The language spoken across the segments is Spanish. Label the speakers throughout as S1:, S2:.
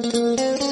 S1: Música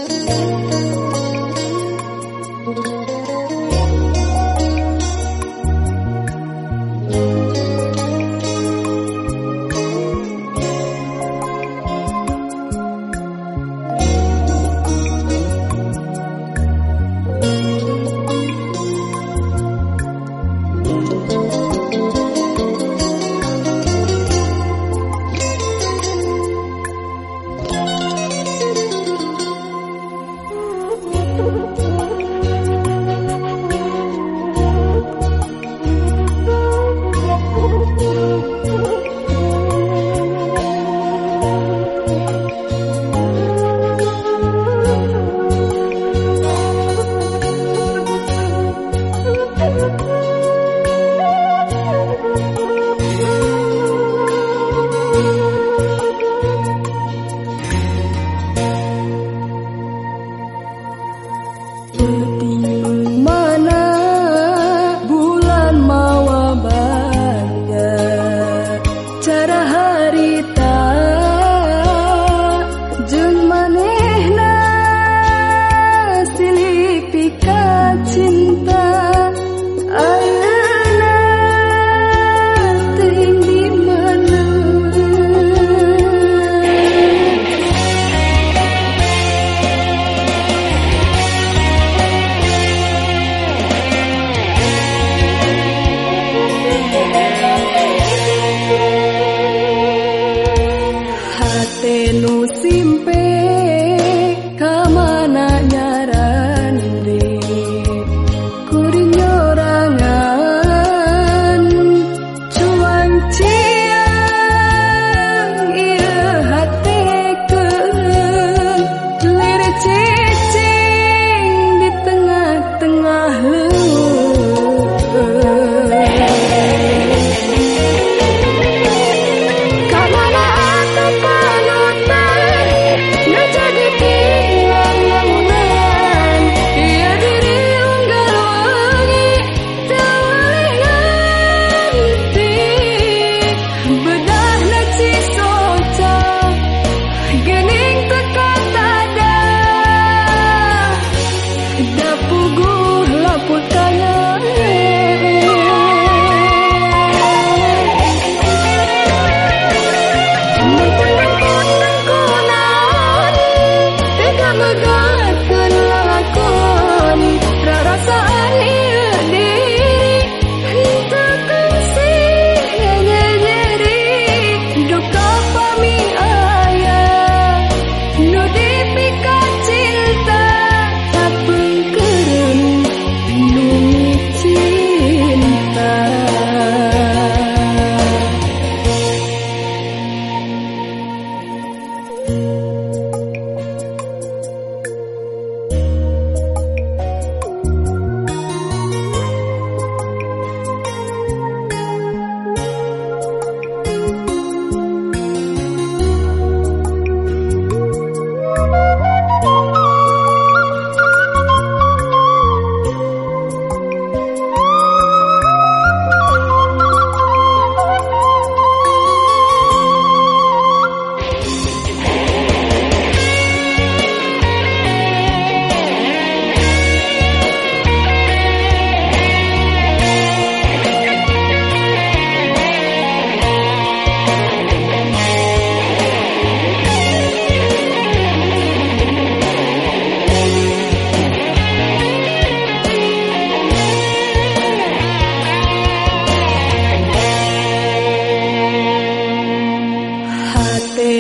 S1: sungguh laput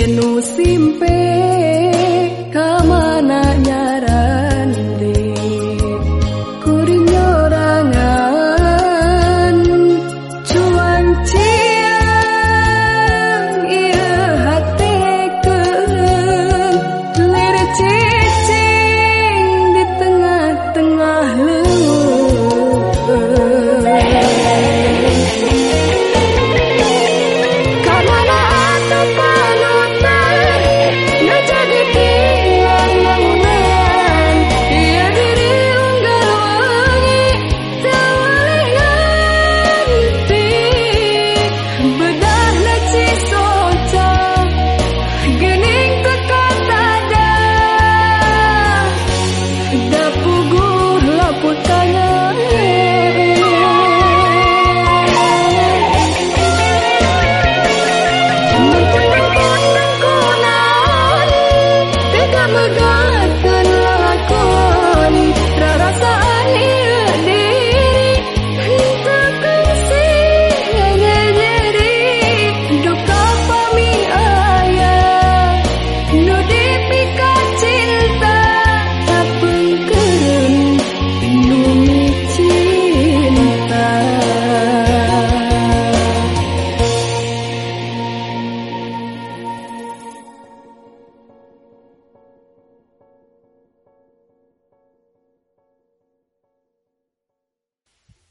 S1: lleno sin pena.